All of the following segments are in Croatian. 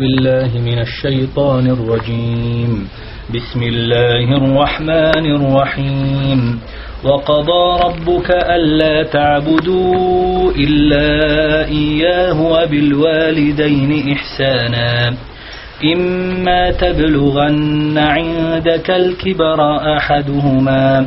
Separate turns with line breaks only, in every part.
بالله من الشيطان الرجيم. بسم الله الرحمن الرحيم. وقضى ربك ألا تعبدوا إلا إياه وبالوالدين إحسانا. إما تبلغن عندك الكبر أحدهما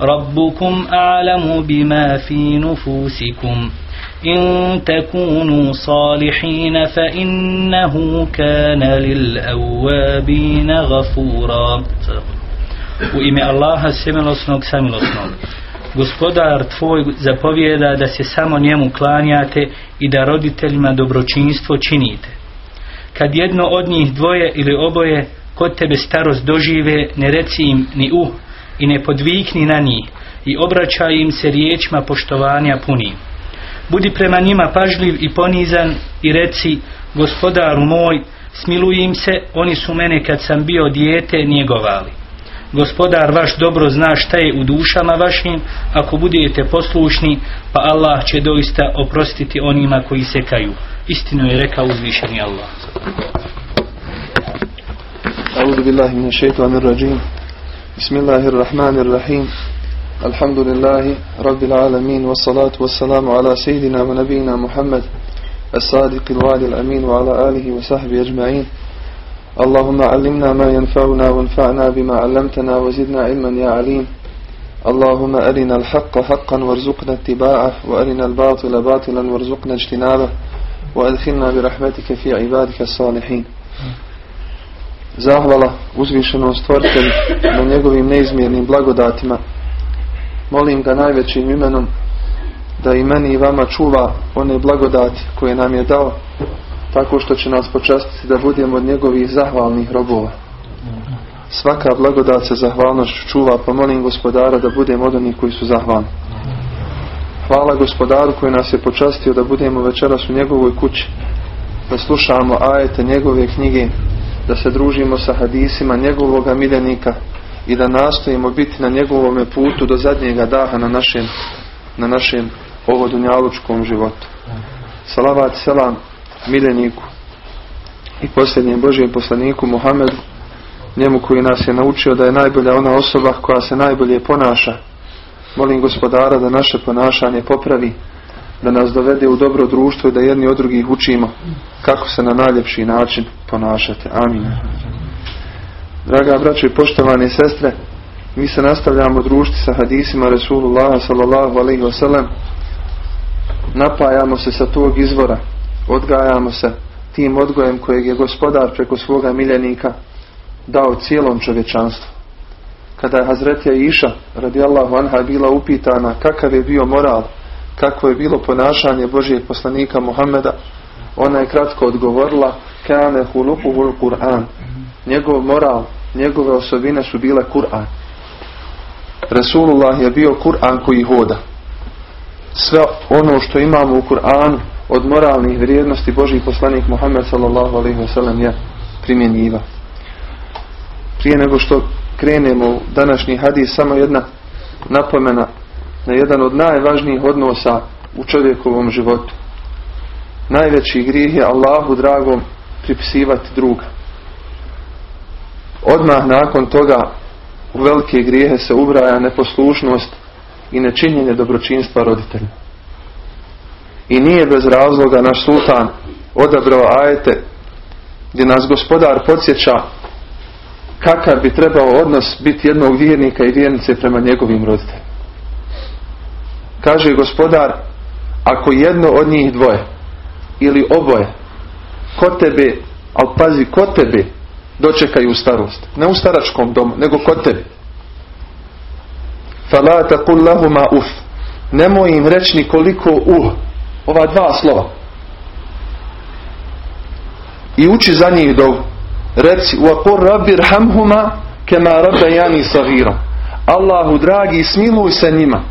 ربكم أعلم بما في نفوسكم إن تكونوا صالحين فإنه كان للأوابين غفورا U ime Allaha semilosnog samilosnog. Gospodar tvoj zapovjeda da se samo njemu klanjate i da roditeljima dobročinstvo činite. Kad jedno od njih dvoje ili oboje kod tebe starost dožive, ne reci im ni uh i ne podvikni na njih i obraćaj im se riječima poštovanja punim. Budi prema njima pažljiv i ponizan i reci, gospodaru moj, smiluj im se, oni su mene kad sam bio dijete njegovali. Gospodar vaš dobro zna šta je u dušama vašim, ako budete poslušni, pa Allah će doista oprostiti onima koji se kaju. Istinu je rekao uzvišeni Allah.
بسم الله الرحمن الرحيم. الحمد لله رب العالمين والصلاة والسلام على سيدنا ونبينا محمد الصادق الوعد الأمين وعلى آله وصحبه أجمعين. اللهم علمنا ما ينفعنا وانفعنا بما علمتنا وزدنا علما يا عليم. اللهم أرنا الحق حقا وارزقنا اتباعه وأرنا الباطل باطلا وارزقنا اجتنابه وأدخلنا برحمتك في عبادك الصالحين. Zahvala uzvišenom stvoritelju na njegovim neizmjernim blagodatima. Molim ga najvećim imenom da i meni i vama čuva one blagodati koje nam je dao tako što će nas počastiti da budemo od njegovih zahvalnih robova. Svaka blagodat se zahvalnošću čuva, pa molim gospodara da budemo od onih koji su zahvalni. Hvala gospodaru koji nas je počastio da budemo večeras u njegovoj kući, da slušamo ajete njegove knjige, da se družimo sa hadisima njegovoga miljenika i da nastojimo biti na njegovome putu do zadnjega daha na našem, na našem ovodunjalučkom životu. Salavat selam miljeniku i posljednjem Božijem poslaniku Muhammedu, njemu koji nas je naučio da je najbolja ona osoba koja se najbolje ponaša. Molim gospodara da naše ponašanje popravi, da nas dovede u dobro društvo i da jedni od drugih učimo kako se na najljepši način ponašati. Amin. Draga braćo i poštovane sestre, mi se nastavljamo družiti sa hadisima Rasulullah sallallahu alaihi wasallam. Napajamo se sa tog izvora, odgajamo se tim odgojem kojeg je gospodar preko svoga miljenika dao cijelom čovječanstvu. Kada je Hazretja Iša radijallahu anha bila upitana kakav je bio moral, kakvo je bilo ponašanje Božijeg poslanika Muhammeda, ona je kratko odgovorila kane hulukuhul Kur'an. Njegov moral, njegove osobine su bile Kur'an. Resulullah je bio Kur'an koji hoda. Sve ono što imamo u Kur'anu od moralnih vrijednosti Božji poslanik Muhammed sallallahu alaihi wasallam je primjenjiva. Prije nego što krenemo u današnji hadis, samo jedna napomena na jedan od najvažnijih odnosa u čovjekovom životu. Najveći grijeh je Allahu dragom pripisivati druga. Odmah nakon toga u velike grijehe se ubraja neposlušnost i nečinjenje dobročinstva roditelja. I nije bez razloga naš sultan odabrao ajete gdje nas gospodar podsjeća kakav bi trebao odnos biti jednog vjernika i vjernice prema njegovim roditeljima. Kaže gospodar, ako jedno od njih dvoje ili oboje kod tebe, ali pazi kod tebe dočekaju starost. Ne u staračkom domu, nego kod tebe. Fala taqul lahuma uf. Nemoj im reći ni koliko uh. Ova dva slova. I uči za njih dovu. reci وَقُرْ رَبِّ رْحَمْهُمَا كَمَا رَبَّيَانِ صَغِيرًا Allahu dragi smiluj se njima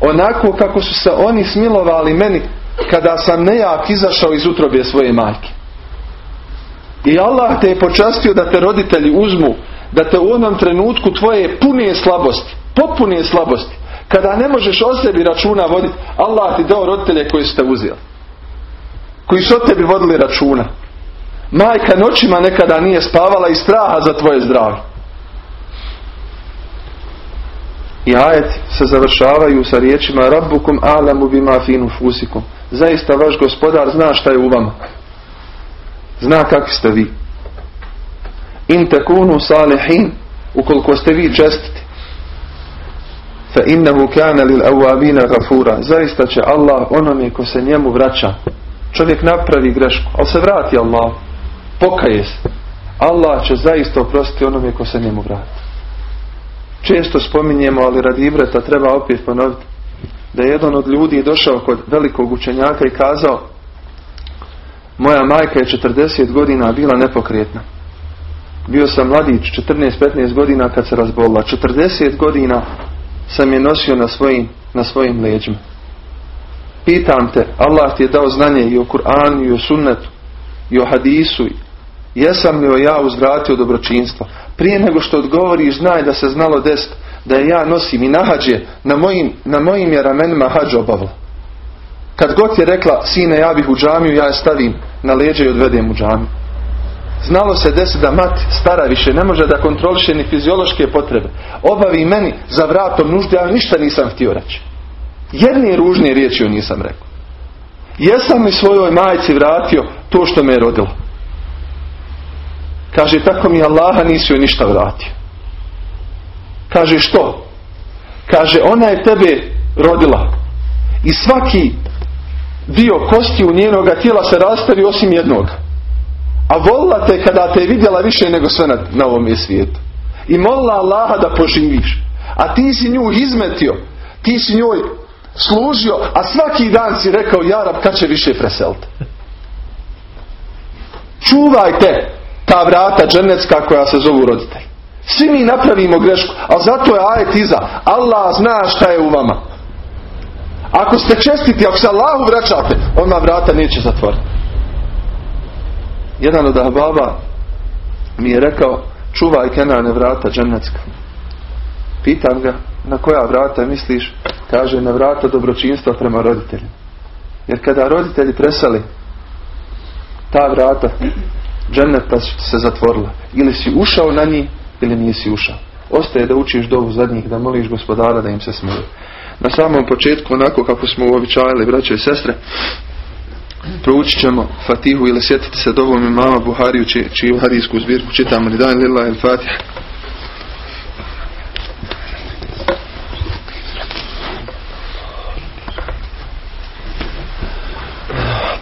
onako kako su se oni smilovali meni kada sam nejak izašao iz utrobe svoje majke. I Allah te je počastio da te roditelji uzmu da te u onom trenutku tvoje pune slabosti potpune slabosti kada ne možeš o sebi računa voditi Allah ti dao roditelje koji ste uzeli koji su o tebi vodili računa. Majka noćima nekada nije spavala iz straha za tvoje zdravlje i ajet se završavaju sa riječima Rabbukum alamu bima finu fusikum zaista vaš gospodar zna šta je u vama. Zna kakvi ste vi. In tekunu salihin ukoliko ste vi čestiti. Fa innahu kana lil awabina gafura zaista će Allah onome ko se njemu vraća. Čovjek napravi grešku ali se vrati Allah pokaje se. Allah će zaista oprostiti onome ko se njemu vrati često spominjemo ali radi ibreta treba opet ponoviti da je jedan od ljudi došao kod velikog učenjaka i kazao moja majka je 40 godina bila nepokretna. Bio sam mladić 14-15 godina kad se razbolila. 40 godina sam je nosio na svojim, na svojim leđima. Pitam te Allah ti je dao znanje i o Kur'anu i o sunnetu i o hadisu. Jesam li ja uzvratio dobročinstvo prije nego što odgovoriš znaj da se znalo dest da je ja nosim i nahađe na mojim, na mojim je ramenima hađ obavla kad god je rekla sine ja bih u džamiju ja je stavim na leđe i odvedem u džamiju. Znalo se desi da mat stara više ne može da kontroliše ni fiziološke potrebe. Obavi meni za vratom nužde ja ništa nisam htio reći. Jedne ružne riječi joj nisam rekao. Jesam li svojoj majci vratio to što me je rodilo kaže tako mi Allaha nisi joj ništa vratio. Kaže što? Kaže ona je tebe rodila. I svaki dio kosti u njenoga tijela se rastavi osim jednog a volila te kada te je vidjela više nego sve na, na ovom svijetu. I molila Allaha da poživiš. A ti si nju izmetio. Ti si njoj služio a svaki dan si rekao Jarab kad će više preseliti? Čuvajte ta vrata dženecka koja se zovu roditelj. Svi mi napravimo grešku ali zato je ajet iza. Allah zna šta je u vama. Ako ste čestiti ako se Allahu vraćate ona vrata neće zatvoriti jedan od ahbaba mi je rekao čuvaj Kenane vrata dženecka pitam ga na koja vrata misliš? Kaže na vrata dobročinstva prema roditeljima jer kada roditelji presali ta vrata dženeta se zatvorila. Ili si ušao na njih ili nisi ušao. Ostaje da učiš dovu zadnjih da moliš gospodara da im se smije na samom početku onako kako smo uobičajali braće i sestre proučit ćemo Fatihu ili sjetiti se dovom imama Buhariju čiju, harijsku zbirku čitamo. Li dan lila il Fatih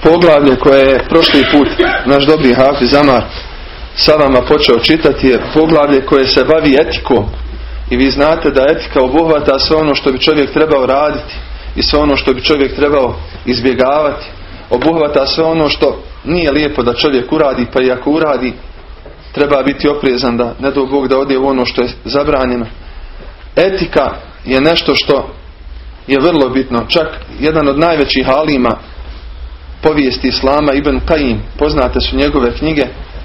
poglavlje koje je prošli put naš dobri Hafiz Amar sa vama počeo čitati je poglavlje koje se bavi etikom. I vi znate da etika obuhvata sve ono što bi čovjek trebao raditi i sve ono što bi čovjek trebao izbjegavati. Obuhvata sve ono što nije lijepo da čovjek uradi pa i ako uradi treba biti oprezan da ne do Bog da ode u ono što je zabranjeno. Etika je nešto što je vrlo bitno. Čak jedan od najvećih halima povijesti Islama Ibn Qaim poznate su njegove knjige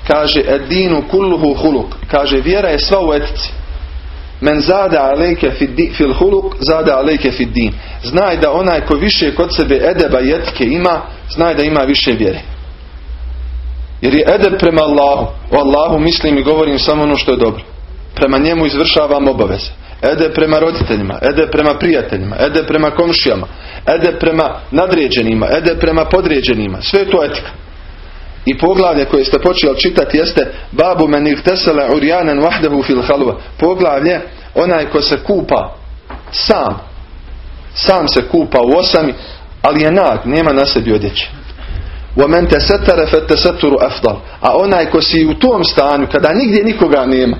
kaže edinu kulluhu huluk kaže vjera je sva u etici. Men zada alejke fil huluk zada alejke fid din. Znaj da onaj ko više kod sebe edeba i etike ima znaj da ima više vjere. Jer je edeb prema Allahu. O Allahu mislim i govorim samo ono što je dobro. Prema njemu izvršavam obaveze ede prema roditeljima, ede prema prijateljima, ede prema komšijama, ede prema nadređenima, ede prema podređenima. Sve je to etika. I poglavlje koje ste počeli čitati jeste Babu men ihtesala urjanen wahdehu fil halva. Poglavlje onaj ko se kupa sam. Sam se kupa u osami, ali je nag, nema na sebi odjeće. وَمَنْ تَسَتَرَ فَتَسَتُرُ أَفْضَلُ A onaj ko si u tom stanju, kada nigdje nikoga nema,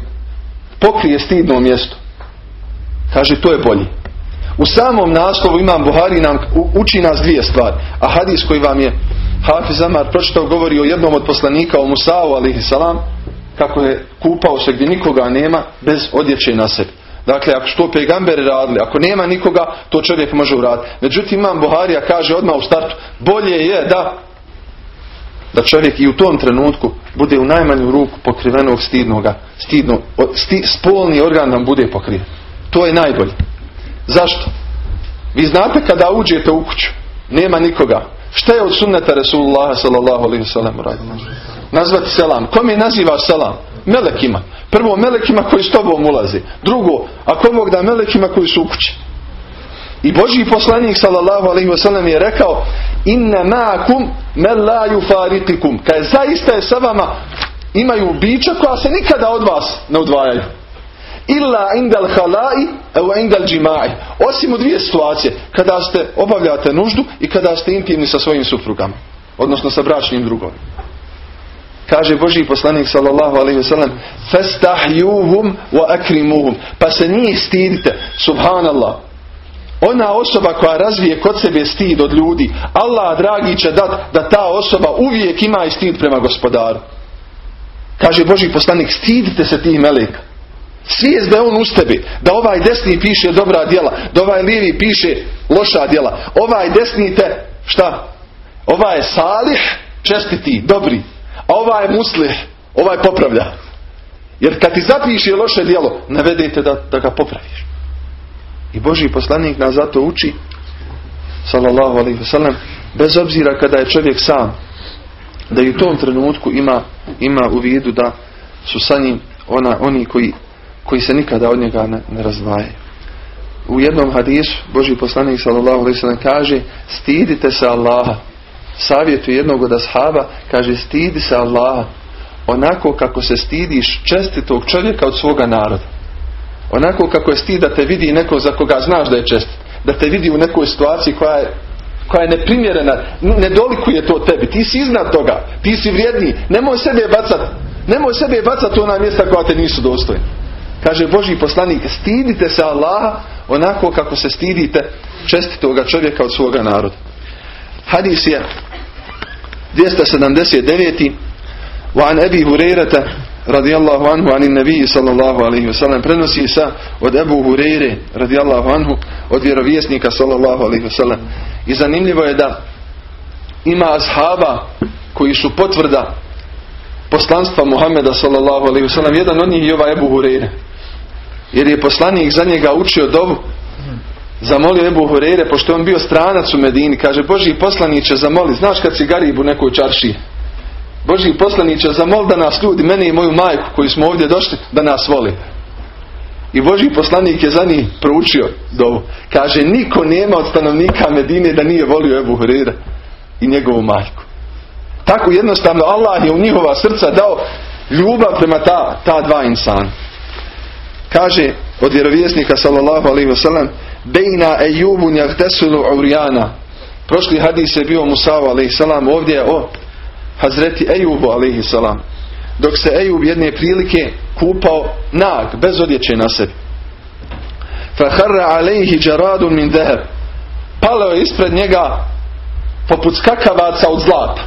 pokrije stidno mjesto, Kaže, to je bolji. U samom naslovu imam Buhari nam uči nas dvije stvari. A hadis koji vam je Hafiz Amar pročitao govori o jednom od poslanika, o Musa'u alaihi salam, kako je kupao se gdje nikoga nema bez odjeće na sebi. Dakle, ako što pegamberi radili, ako nema nikoga, to čovjek može uraditi. Međutim, imam Buharija kaže odmah u startu, bolje je da da čovjek i u tom trenutku bude u najmanju ruku pokrivenog stidnoga, stidno, sti, spolni organ nam bude pokriven. To je najbolje. Zašto? Vi znate kada uđete u kuću, nema nikoga. Šta je od sunneta Rasulullah sallallahu alaihi sallam Nazvati selam. Kome naziva selam? Melekima. Prvo melekima koji s tobom ulazi. Drugo, ako Bog da melekima koji su u kući. I Božji poslanik sallallahu alaihi wasallam je rekao inna ma'akum men la yufaritikum. Kaj zaista je sa vama imaju bića koja se nikada od vas ne odvajaju. Illa indal halai evo indal džimai. Osim u dvije situacije. Kada ste obavljate nuždu i kada ste intimni sa svojim suprugama. Odnosno sa bračnim drugom. Kaže Božji poslanik sallallahu alaihi wasallam fastahjuhum wa akrimuhum. Pa se njih stidite. Subhanallah. Ona osoba koja razvije kod sebe stid od ljudi, Allah dragi će dat da ta osoba uvijek ima i stid prema gospodaru. Kaže Boži poslanik, stidite se tih meleka. Svijest da je on uz tebi, da ovaj desni piše dobra djela, da ovaj lijevi piše loša djela. Ovaj desni te, šta? Ovaj je salih, čestiti, dobri. A ovaj je muslih, ovaj popravlja. Jer kad ti zapiše loše djelo, navedete da, da ga popraviš. I Boži poslanik nas zato uči, sallallahu alaihi wasallam, bez obzira kada je čovjek sam, da i u tom trenutku ima, ima u vidu da su sa njim ona, oni koji, koji se nikada od njega ne, ne razdvajaju. U jednom hadisu Boži poslanik sallallahu alaihi wasallam kaže stidite se Allaha. Savjetu jednog od ashaba kaže stidi se Allaha onako kako se stidiš čestitog čovjeka od svoga naroda. Onako kako je stid da te vidi neko za koga znaš da je čest. Da te vidi u nekoj situaciji koja je, koja je neprimjerena. Ne dolikuje to tebi. Ti si iznad toga. Ti si vrijedniji. Nemoj sebe bacat. Nemoj sebe bacat u ona mjesta koja te nisu dostojne. Kaže Boži poslanik, stidite se Allaha onako kako se stidite čestitoga čovjeka od svoga naroda. Hadis je 279. وعن أبي هريرة radijallahu anhu anin nebiji sallallahu alaihi wasallam prenosi se od Ebu Hureyre radijallahu anhu od vjerovjesnika sallallahu alaihi wasallam i zanimljivo je da ima ashaba koji su potvrda poslanstva Muhammeda sallallahu alaihi wasallam jedan od njih je ovaj Ebu Hureyre jer je poslanik za njega učio dovu zamolio Ebu Hureyre pošto je on bio stranac u Medini kaže Boži poslaniće zamoli znaš kad si garib u nekoj čaršiji Boži poslaniće zamol da nas ljudi, mene i moju majku koji smo ovdje došli, da nas voli. I Boži poslanik je za njih proučio dovu. Kaže, niko nema od stanovnika Medine da nije volio Ebu Hurira i njegovu majku. Tako jednostavno Allah je u njihova srca dao ljubav prema ta, ta dva insana. Kaže od vjerovjesnika sallallahu alaihi wasallam Bejna ejubun jahtesulu urijana. Prošli hadis je bio Musava alaihi salam. Ovdje je o Hazreti Ejubu alaihi salam. Dok se Ejub jedne prilike kupao nag, bez odjeće na sebi. Faharra alaihi džaradun min deheb. Paleo je ispred njega poput skakavaca od zlata.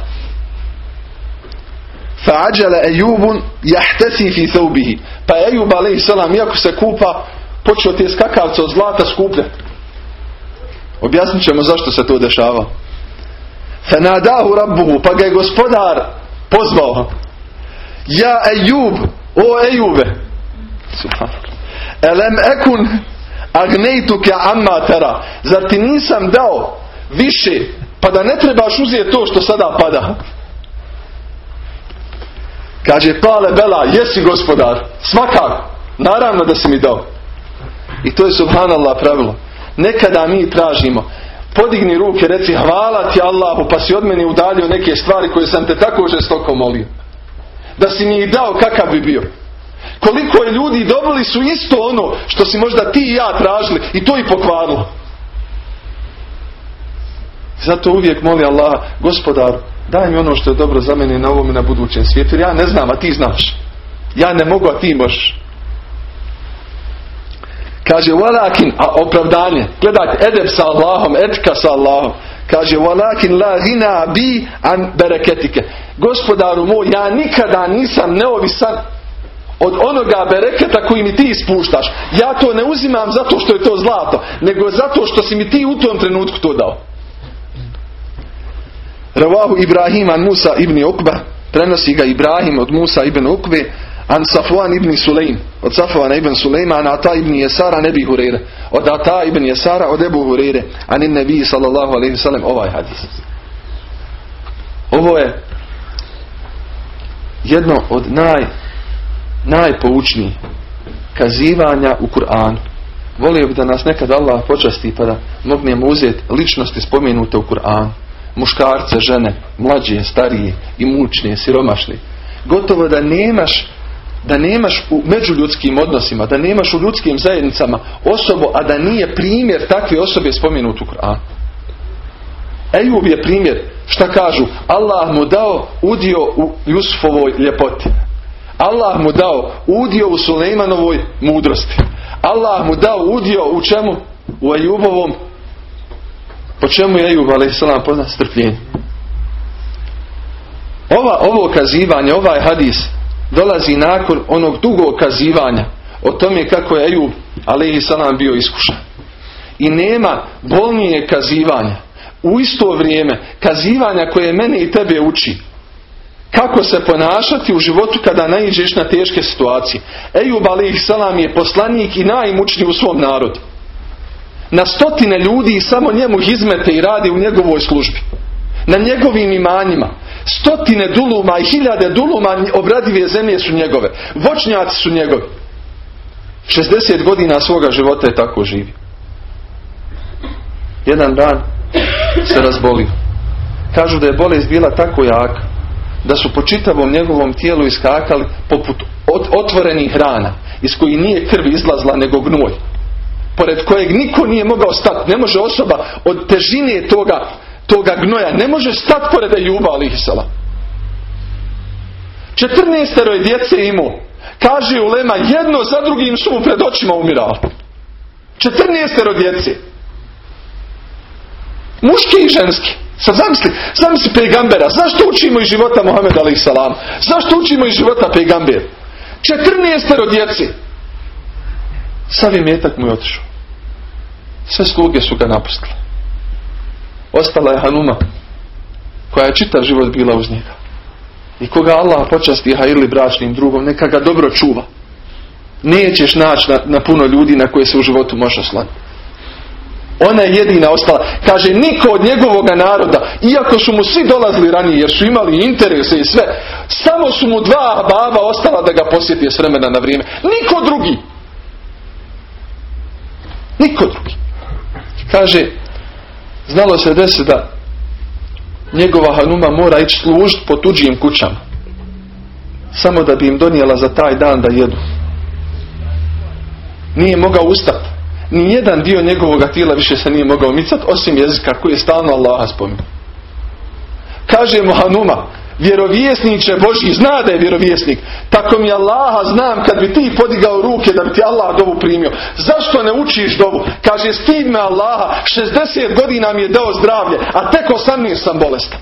Fa'ađala Ejubun jahtesi fi thawbihi. Pa Ejub alaihi salam, iako se kupa, počeo te skakavce od zlata skupljati. Objasnit ćemo zašto se to dešava. Fenadahu rabbuhu, pa ga je gospodar pozvao. Ja Ejub, o Ejube. Elem ekun agnejtuke amma tera. Zar ti nisam dao više, pa da ne trebaš uzeti to što sada pada? Kaže, pale bela, jesi gospodar. Svakako. Naravno da si mi dao. I to je subhanallah pravilo. Nekada mi tražimo podigni ruke, reci hvala ti Allahu, pa si od mene udalio neke stvari koje sam te tako žestoko molio. Da si mi ih dao kakav bi bio. Koliko je ljudi dobili su isto ono što si možda ti i ja tražili i to i pokvarilo. Zato uvijek moli Allah, gospodar, daj mi ono što je dobro za mene na ovom i na budućem svijetu. Ja ne znam, a ti znaš. Ja ne mogu, a ti možeš. Kaže, walakin, a opravdanje, gledajte, edeb sa Allahom, etika sa Allahom. Kaže, walakin la gina bi an bereketike. Gospodaru moj, ja nikada nisam neovisan od onoga bereketa koji mi ti ispuštaš. Ja to ne uzimam zato što je to zlato, nego zato što si mi ti u tom trenutku to dao. Ravahu Ibrahim an Musa ibn Ukba, prenosi ga Ibrahim od Musa ibn Ukbe, an Safuan ibn Sulejm, od Safuana ibn Sulejma, an Ata ibn Jesara nebi Hurere, od Ata ibn Jesara od Ebu Hurere, an in nebi sallallahu alaihi sallam, ovaj hadis. Ovo je jedno od naj, najpoučnijih kazivanja u Kur'anu. Volio bi da nas nekad Allah počasti pa da mognemo uzeti ličnosti spomenute u Kur'anu. Muškarce, žene, mlađe, starije, imućne, siromašne. Gotovo da nemaš da nemaš u međuljudskim odnosima, da nemaš u ljudskim zajednicama osobu, a da nije primjer takve osobe spomenut u Kur'anu. Ejub je primjer, šta kažu, Allah mu dao udio u Jusufovoj ljepoti. Allah mu dao udio u Sulejmanovoj mudrosti. Allah mu dao udio u čemu? U Ejubovom. Po čemu je Ejub a.s. poznat strpljenje? Ova, ovo kazivanje, ovaj hadis dolazi nakon onog dugog kazivanja o tome kako je Ejub a.s. bio iskušan. I nema bolnije kazivanja u isto vrijeme kazivanja koje mene i tebe uči kako se ponašati u životu kada naiđeš na teške situacije. Ejub salam je poslanik i najmučniji u svom narodu. Na stotine ljudi samo njemu izmete i radi u njegovoj službi. Na njegovim imanjima. Stotine duluma i hiljade duluma obradive zemlje su njegove. Voćnjaci su njegovi. 60 godina svoga života je tako živi. Jedan dan se razbolio. Kažu da je bolest bila tako jaka da su po čitavom njegovom tijelu iskakali poput otvorenih rana iz koji nije krv izlazla nego gnoj. Pored kojeg niko nije mogao stati. Ne može osoba od težine toga, toga gnoja ne može stati pored Ejuba alihisala. 14 je djece imao. Kaže Ulema, jedno za drugim su mu pred očima umirali. 14 djece. Muški i ženski. Sad zamisli, zamisli pejgambera. Zašto učimo iz života Muhammed a.s. Zašto učimo iz života pejgamber? 14 djeci. Sav je metak mu je otišao. Sve sluge su ga napustile. Ostala je Hanuma, koja je čitav život bila uz njega. I koga Allah počasti ili bračnim drugom, neka ga dobro čuva. Nećeš naći na, na puno ljudi na koje se u životu može oslaniti. Ona je jedina ostala. Kaže, niko od njegovoga naroda, iako su mu svi dolazili ranije, jer su imali interese i sve, samo su mu dva baba ostala da ga posjeti s vremena na vrijeme. Niko drugi. Niko drugi. Kaže, znalo se desi da njegova hanuma mora ići služiti po tuđim kućama. Samo da bi im donijela za taj dan da jedu. Nije mogao ustati nijedan dio njegovog tijela više se nije mogao micati osim jezika koji je stalno Allaha spominje. Kaže mu Hanuma, vjerovjesniče Boži, zna da je vjerovjesnik. Tako mi Allaha znam kad bi ti podigao ruke da bi ti Allah dovu primio. Zašto ne učiš dovu? Kaže, stid me Allaha, 60 godina mi je dao zdravlje, a tek 18 sam bolestan.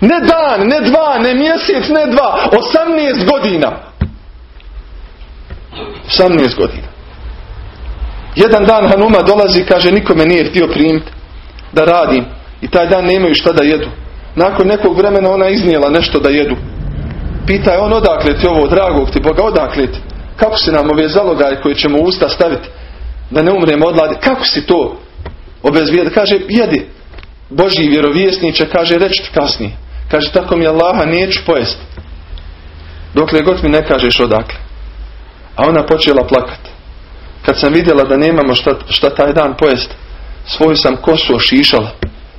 Ne dan, ne dva, ne mjesec, ne dva, 18 godina. 18 godina. Jedan dan Hanuma dolazi i kaže nikome nije htio primiti da radim. I taj dan nemaju šta da jedu. Nakon nekog vremena ona iznijela nešto da jedu. Pita je on odakle ti ovo, dragog ti Boga, odakle ti? Kako si nam ove zalogaje koje ćemo usta staviti da ne umremo od ladi? Kako si to obezvijedi? Kaže, jedi. Boži vjerovjesniče, kaže, reći ti kasnije. Kaže, tako mi Allaha neću pojesti. Dokle god mi ne kažeš odakle. A ona počela plakati. Kad sam vidjela da nemamo šta, šta taj dan pojest, svoju sam kosu ošišala,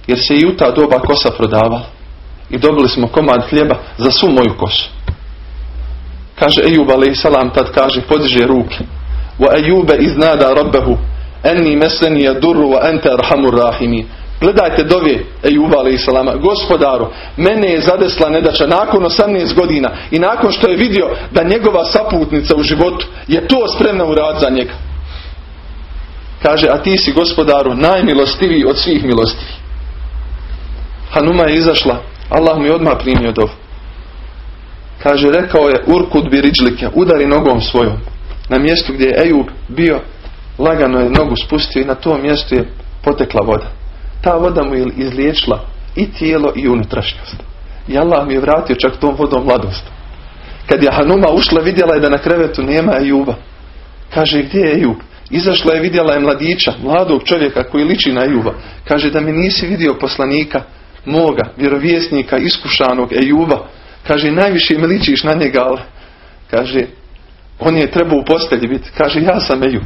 jer se i u ta doba kosa prodavala. I dobili smo komad hljeba za svu moju kosu. Kaže Ejub salam tad kaže, podiže ruke. Wa Ejube iznada rabbehu, enni meseni yadurru wa ente arhamur rahimi. Gledajte dove Ejuba salama. Gospodaru, mene je zadesla nedača nakon 18 godina i nakon što je vidio da njegova saputnica u životu je to spremna uraditi za njega. Kaže, a ti si gospodaru najmilostiviji od svih milostivi. Hanuma je izašla. Allah mi odmah primio dov. Kaže, rekao je Urkud bi riđlike, udari nogom svojom. Na mjestu gdje je Ejub bio, lagano je nogu spustio i na tom mjestu je potekla voda. Ta voda mu je izliječila i tijelo i unutrašnjost. I Allah mi je vratio čak tom vodom mladost. Kad je Hanuma ušla, vidjela je da na krevetu nema Ejuba. Kaže, gdje je Ejub? Izašla je, vidjela je mladića, mladog čovjeka koji liči na Ejuba. Kaže, da mi nisi vidio poslanika, moga, vjerovjesnika, iskušanog Ejuba. Kaže, najviše mi ličiš na njega, ali kaže, on je trebao u postelji biti. Kaže, ja sam Ejub.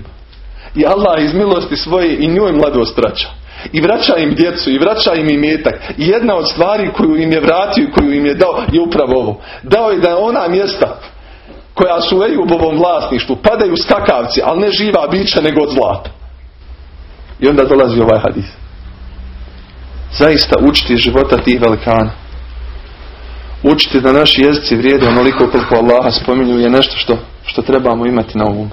I Allah iz milosti svoje i njoj mladost vraća. I vraća im djecu, i vraća im imetak. I jedna od stvari koju im je vratio i koju im je dao je upravo ovo. Dao je da ona mjesta koja su u Ejubovom vlasništvu padaju skakavci, ali ne živa bića nego od zlata. I onda dolazi ovaj hadis. Zaista učiti života tih velikana. Učiti da naši jezici vrijede onoliko koliko Allaha spominju je nešto što, što trebamo imati na umu.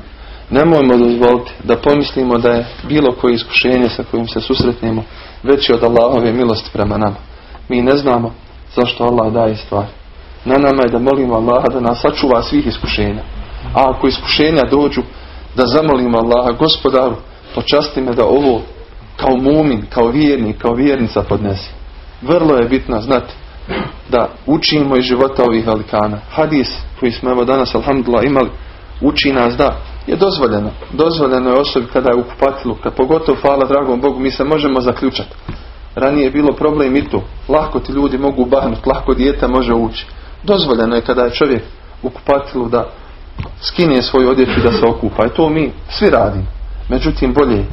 Nemojmo dozvoliti da pomislimo da je bilo koje iskušenje sa kojim se susretnemo veći od Allahove milosti prema nama. Mi ne znamo zašto Allah daje stvari. Na nama je da molimo Allaha da nas sačuva svih iskušenja. A ako iskušenja dođu, da zamolimo Allaha, gospodaru, počasti me da ovo kao mumin, kao vjernik, kao vjernica podnesi. Vrlo je bitno znati da učimo iz života ovih velikana. Hadis koji smo evo danas, alhamdulillah, imali, uči nas da je dozvoljeno. Dozvoljeno je osobi kada je u kupatilu, kad pogotovo hvala dragom Bogu, mi se možemo zaključati. Ranije je bilo problem i to. Lako ti ljudi mogu bahnuti, lako dijete može ući. Dozvoljeno je kada je čovjek u kupatilu da skine svoju odjeću da se okupa. I to mi svi radimo. Međutim, bolje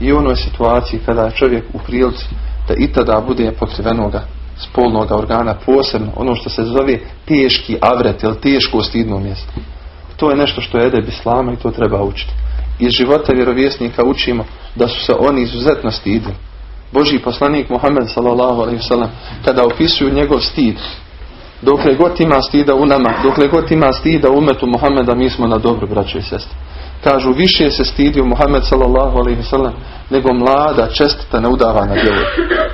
i u onoj situaciji kada je čovjek u prilici da i tada bude pokrivenoga spolnog organa posebno, ono što se zove teški avret ili teško stidno mjesto. To je nešto što je edeb islama i to treba učiti. Iz života vjerovjesnika učimo da su se oni izuzetno stidili. Boži poslanik Muhammed sallam kada opisuju njegov stid dokle god ima stida u nama dokle god ima stida u umetu Muhammeda mi smo na dobro braćo i sestre. Kažu više se stidio Muhammed sallam nego mlada čestita neudavana djevojka.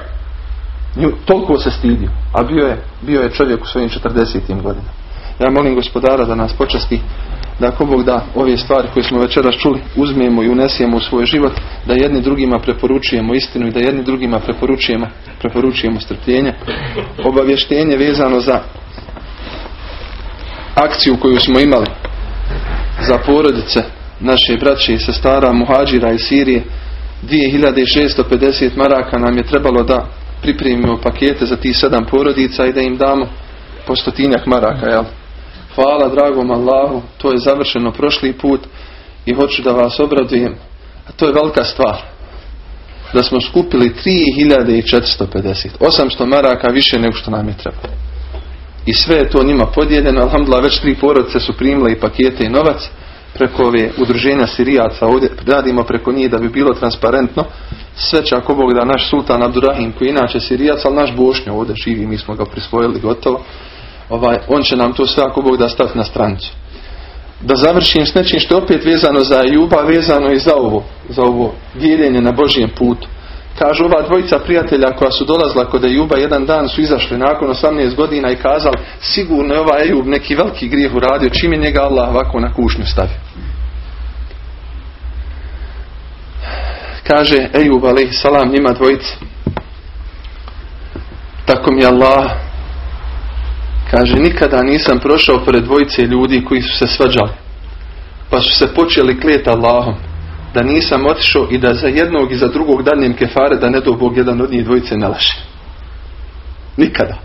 Toliko se stidio. A bio je, bio je čovjek u svojim 40. godinama. Ja molim gospodara da nas počasti da ako Bog da ove stvari koje smo večeras čuli uzmemo i unesemo u svoj život, da jedni drugima preporučujemo istinu i da jedni drugima preporučujemo, preporučujemo strpljenje. Obavještenje vezano za akciju koju smo imali za porodice naše braće i sestara Muhađira iz Sirije 2650 maraka nam je trebalo da pripremimo pakete za tih sedam porodica i da im damo po stotinjak maraka, jel? Hvala dragom Allahu, to je završeno prošli put i hoću da vas obradujem. A to je velika stvar. Da smo skupili 3450. 800 maraka više nego što nam je trebalo. I sve je to njima podijeljeno. Alhamdulillah, već tri porodice su primile i pakete i novac preko ove udruženja Sirijaca ovdje radimo preko njih da bi bilo transparentno. Sve će ako da naš sultan Abdurrahim koji inače Sirijac ali naš Bošnjo ovdje živi mi smo ga prisvojili gotovo. Ovaj, on će nam to sve ako Bog da staviti na stranicu. Da završim s nečim što je opet vezano za Juba vezano i za ovo za ovo dijeljenje na Božijem putu Kažu ova dvojica prijatelja koja su dolazila kod Ejuba jedan dan su izašli nakon 18 godina i kazali sigurno je ovaj Ejub neki veliki grijeh uradio čim je njega Allah ovako na kušnju stavio. Kaže Ejub alaih salam njima dvojici tako mi Allah kaže nikada nisam prošao pored dvojice ljudi koji su se svađali pa su se počeli klijeti Allahom da nisam otišao i da za jednog i za drugog danjem kefare da ne do Bog jedan od njih dvojice ne laše. Nikada.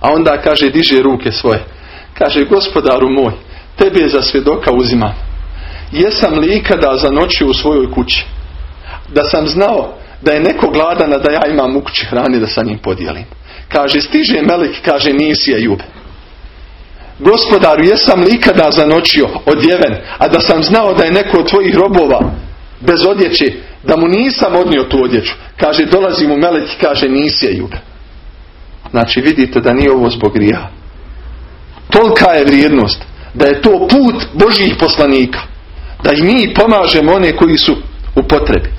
A onda kaže diže ruke svoje. Kaže gospodaru moj, tebe za svjedoka uzimam. Jesam li ikada zanočio u svojoj kući? Da sam znao da je neko gladan, da ja imam u kući hrane da sa njim podijelim. Kaže, stiže Melik, kaže, nisi je jube. Gospodaru, jesam li ikada zanočio odjeven, a da sam znao da je neko od tvojih robova bez odjeće, da mu nisam odnio tu odjeću. Kaže, dolazi mu melek i kaže, nisi je jug. Znači, vidite da nije ovo zbog grija. Tolika je vrijednost da je to put Božih poslanika. Da i mi pomažemo one koji su u potrebi.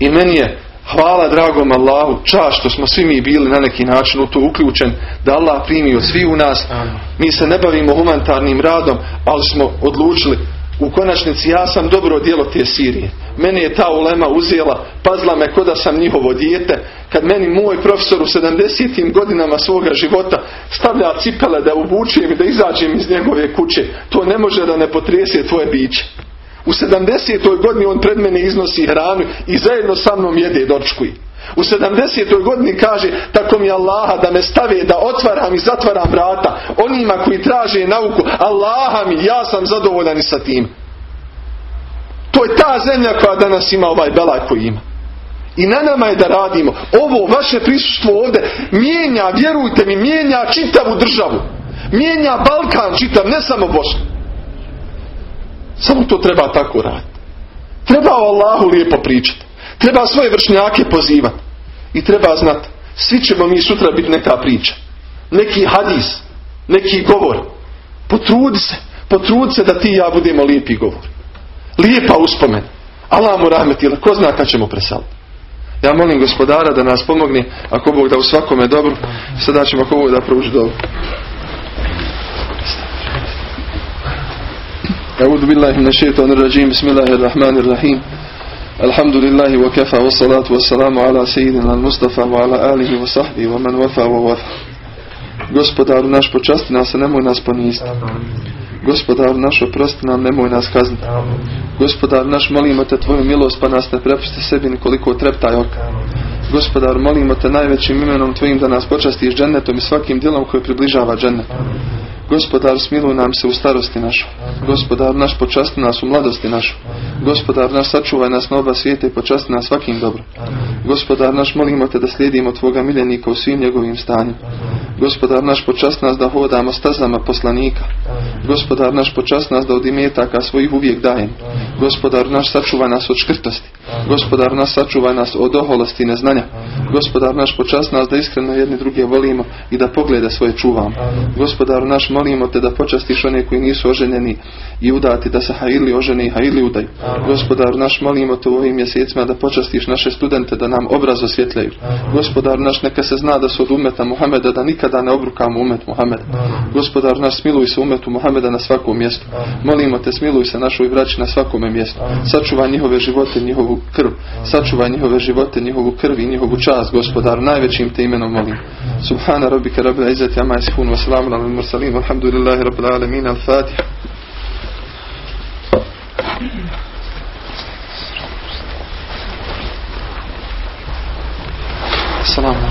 I meni je, Hvala dragom Allahu, čast što smo svi mi bili na neki način u to uključen, da Allah primi od svi u nas. Mi se ne bavimo humanitarnim radom, ali smo odlučili u konačnici ja sam dobro djelo te Sirije. Meni je ta ulema uzela, pazla me ko da sam njihovo dijete. Kad meni moj profesor u 70. godinama svoga života stavlja cipele da obučujem i da izađem iz njegove kuće, to ne može da ne potrese tvoje biće. U 70. godini on pred mene iznosi hranu i zajedno sa mnom jede dočkuj. U 70. godini kaže tako mi Allaha da me stave da otvaram i zatvaram vrata onima koji traže nauku. Allaha mi, ja sam zadovoljan i sa tim. To je ta zemlja koja danas ima ovaj belaj koji ima. I na nama je da radimo. Ovo vaše prisustvo ovdje mijenja, vjerujte mi, mijenja čitavu državu. Mijenja Balkan čitav, ne samo Bosnu. Samo to treba tako raditi. Treba o Allahu lijepo pričati. Treba svoje vršnjake pozivati. I treba znati, svi ćemo mi sutra biti neka priča. Neki hadis, neki govor. Potrudi se, potrudi se da ti i ja budemo lijepi govor. Lijepa uspomen. Allah mu rahmetila, ko zna kad ćemo presaliti. Ja molim gospodara da nas pomogne, ako Bog da u svakome dobro, sada ćemo ako Bog da pruži dobro. أعوذ بالله من الشيطان الرجيم بسم الله الرحمن الرحيم الحمد لله وكفى والصلاة والسلام على سيدنا المصطفى وعلى آله وصحبه ومن وفى ووفى Gospodaru naš počasti nas, nemoj nas poniziti. Gospodaru naš oprosti nam, nemoj nas kazniti. Gospodaru naš molimo te tvoju milost pa nas ne prepusti sebi nikoliko treptaj oka. Gospodaru molimo te najvećim imenom tvojim da nas počastiš džennetom i svakim djelom koji približava džennet. Gospodar smiluj nam se u starosti našu. Gospodar naš počasti nas u mladosti našu. Gospodar naš sačuvaj nas na oba svijeta i počasti nas svakim dobro. Gospodar naš molimo te da slijedimo Tvoga miljenika u svim njegovim stanjima. Gospodar naš počast nas da hodamo stazama poslanika. Gospodar naš počast nas da od imetaka svojih uvijek dajem. Gospodar naš sačuvaj nas od škrtosti. Gospodar naš sačuvaj nas od oholosti i neznanja. Gospodar naš počast nas da iskreno jedni druge volimo i da poglede svoje čuvamo. Gospodar naš molimo te da počastiš one koji nisu oženjeni i udati da se hajili oženi i hajili udaju. Gospodar naš molimo te u ovim mjesecima da počastiš naše studente da nam obraz osvjetljaju. Gospodar naš neka se zna da su od umeta Muhameda da nikada ne obrukamo umet Muhameda. Gospodar naš smiluj se umetu Muhameda na svakom mjestu. Molimo te smiluj se našoj braći na svakome mjestu. Sačuvaj njihove živote, njihovu krv. Sačuvaj njihove živote, njihovu krv i njihovu čast, gospodar. Najvećim te imenom molim. Subhana rabbika rabbil izzati amma yasifun wa salamun alal mursalin walhamdulillahi rabbil alamin. Al-Fatiha. Assalamu.